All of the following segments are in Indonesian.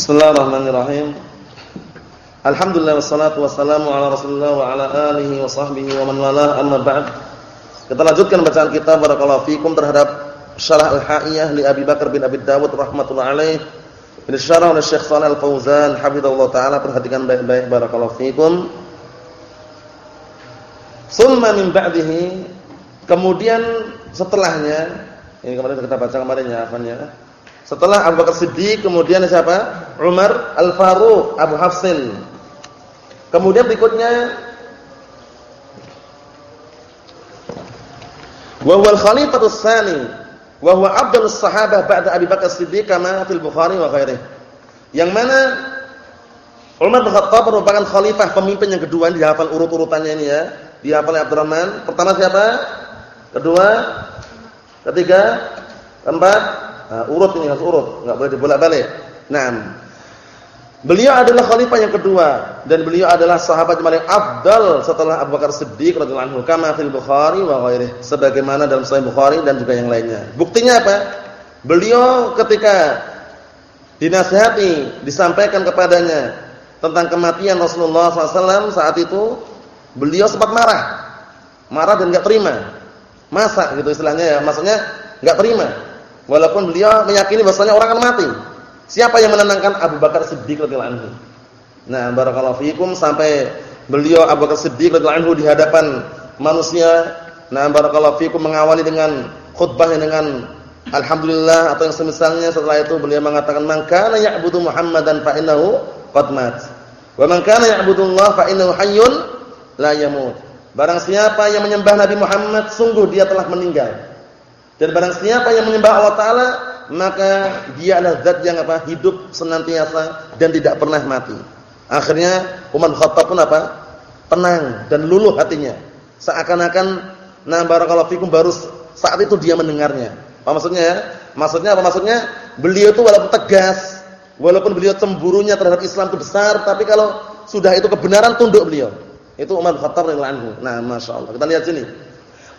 Bismillahirrahmanirrahim. Alhamdulillah wassalatu wassalamu ala Rasulillah wa ala alihi wa sahbihi wa man walah amma ba'd. Kita lanjutkan bacaan kita barakallahu fikum terhadap Syarah Al-Ha'iyah li Abi Bakar bin Abi Dawud rahimatullah alaih. Ini syarah oleh Syekh Shalal Al-Fauzan hafizallahu taala perhatikan baik-baik barakallahu fikum. Summa min ba'dihi kemudian setelahnya ini kemarin kita baca kemarin ya afannya. Setelah Abu Bakar Siddiq kemudian siapa? Umar Al-Faruq, Abu Hafsin. Kemudian berikutnya wa huwa al-khalifatu tsani wa huwa afdalus sahabah ba'da Abi Bakar Siddiq kama fil Bukhari wa ghairihi. Yang mana Umar bin Khattab merupakan khalifah pemimpin yang kedua di hafal urut-urutannya ini ya. Dihafal oleh Abdurrahman. Pertama siapa? Kedua, ketiga, keempat, Nah, urut ini harus urut, enggak boleh dibolak-balik. Naam. Beliau adalah khalifah yang kedua dan beliau adalah sahabat yang paling afdal setelah Abu Bakar Siddiq radhiyallahu anhu kama fil Bukhari wa ghairihi sebagaimana dalam Sahih Bukhari dan juga yang lainnya. Buktinya apa? Beliau ketika dinasihati, disampaikan kepadanya tentang kematian Rasulullah SAW saat itu, beliau sempat marah. Marah dan enggak terima. Masa gitu istilahnya ya, maksudnya enggak terima. Walaupun beliau meyakini bahwasanya orang akan mati. Siapa yang menenangkan Abu Bakar Siddiq radhiyallahu anhu? Nah, barakallahu fiikum sampai beliau Abu Bakar Siddiq radhiyallahu anhu di hadapan manusia. Nah, barakallahu fiikum mengawali dengan khutbahnya dengan alhamdulillah atau yang semisalnya setelah itu beliau mengatakan man kana ya'budu Muhammadan fa innahu qad mat. Wa man kana ya'budu Allah fa innahu hayyun la yamut. Barang siapa yang menyembah Nabi Muhammad sungguh dia telah meninggal. Dan barang siapa yang menyembah Allah Taala, maka dia adalah zat yang apa? Hidup senantiasa dan tidak pernah mati. Akhirnya Umar Khattab pun apa? Tenang dan luluh hatinya. Seakan-akan nah barakallahu fikum baru saat itu dia mendengarnya. Apa maksudnya ya? Maksudnya apa maksudnya? Beliau itu walaupun tegas, walaupun beliau cemburunya terhadap Islam itu besar, tapi kalau sudah itu kebenaran tunduk beliau. Itu Umar Khattab anhu. Nah, masyaallah. Kita lihat sini.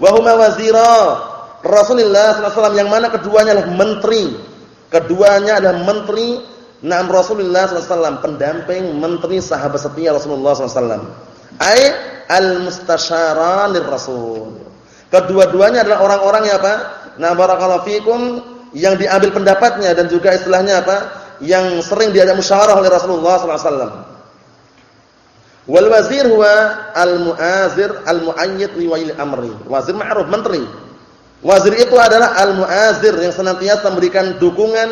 Wa huma wazira Rasulullah SAW yang mana keduanya adalah menteri. Keduanya adalah menteri Naam Rasulullah SAW pendamping menteri sahabat setia Rasulullah SAW. Ai al-mustasyaran Rasul. Kedua-duanya adalah orang-orang yang apa? Nah barakallahu fikum yang diambil pendapatnya dan juga istilahnya apa? Yang sering diajak musyawarah oleh Rasulullah SAW. Wal wazir huwa al-muazir al-muayyid li wa'il amri. Wazir ma'ruf menteri Wazir itu adalah al-mu'azir yang senantiasa memberikan dukungan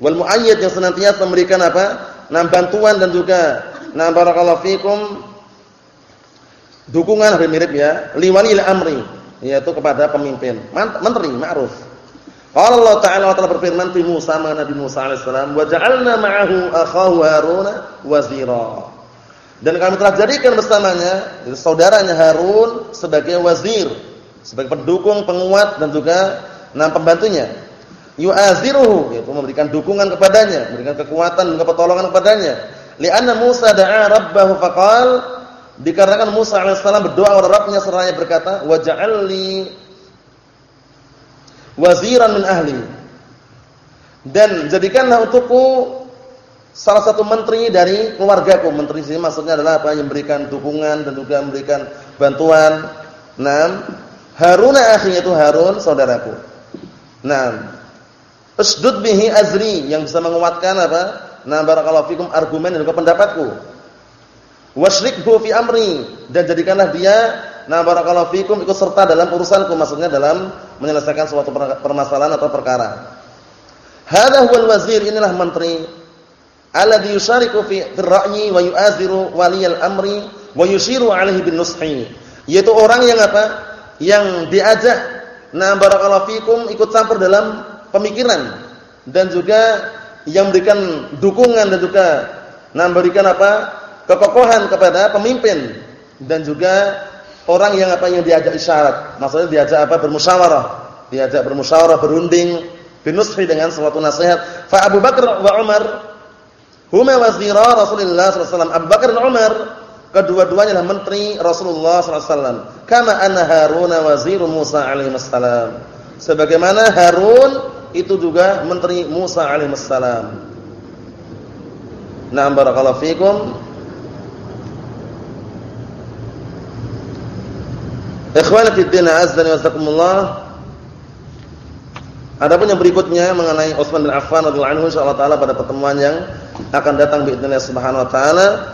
wal mu'ayyid yang senantiasa memberikan apa? Nah, bantuan dan juga nah barakallahu fikum dukungan hampir mirip ya, liwalil amri yaitu kepada pemimpin, menteri ma'ruf. Allah Ta'ala wa ta'ala berfirman fi Musa ma Nabi Musa alaihissalam wa ja'alna ma'ahu akhahu Harun wazira. Dan kami telah jadikan bersamanya saudaranya Harun sebagai wazir sebagai pendukung, penguat dan juga enam pembantunya. Yu'aziruhu yaitu memberikan dukungan kepadanya, memberikan kekuatan dan pertolongan kepadanya. Li'anna Musa da'a rabbahu faqal dikarenakan Musa alaihissalam berdoa kepada Rabbnya seraya berkata, "Waj'alni waziran min ahli." Dan jadikanlah untukku salah satu menteri dari keluargaku. Menteri sini maksudnya adalah apa? Yang memberikan dukungan dan juga memberikan bantuan. Nah, Harun akhirnya itu Harun saudaraku. Nah, usdud bihi azri yang bisa menguatkan apa? Nah, barakallahu fikum argumen dan juga pendapatku. Wasyrikhu fi amri dan jadikanlah dia nah barakallahu fikum ikut serta dalam urusanku maksudnya dalam menyelesaikan suatu permasalahan atau perkara. Hadza huwal wazir inilah menteri alladhi yushariku fi ra'yi wa yu'aziru waliyal amri wa yushiru alaihi bin nushi. Yaitu orang yang apa? Yang diajak nah barakallahu fikum ikut campur dalam pemikiran dan juga yang memberikan dukungan dan juga nah memberikan apa kekokohan kepada pemimpin dan juga orang yang apa yang diajak isyarat. Maksudnya diajak apa bermusyawarah. Diajak bermusyawarah berunding binushi dengan suatu nasihat. Fa Abu Bakar wa Umar huma wazira Rasulullah sallallahu alaihi wasallam. Abu Bakar dan Umar Kedua-duanya adalah menteri Rasulullah SAW. Karena anna Harun waziru Musa alaihissalam. Sebagaimana Harun itu juga menteri Musa alaihissalam. Nah, barakallahu fikum. Ikhwani fi din azza wa jazakumullah. Adapun yang berikutnya mengenai Utsman bin Affan radhiyallahu anhu insyaallah taala pada pertemuan yang akan datang bi idznillah subhanahu wa taala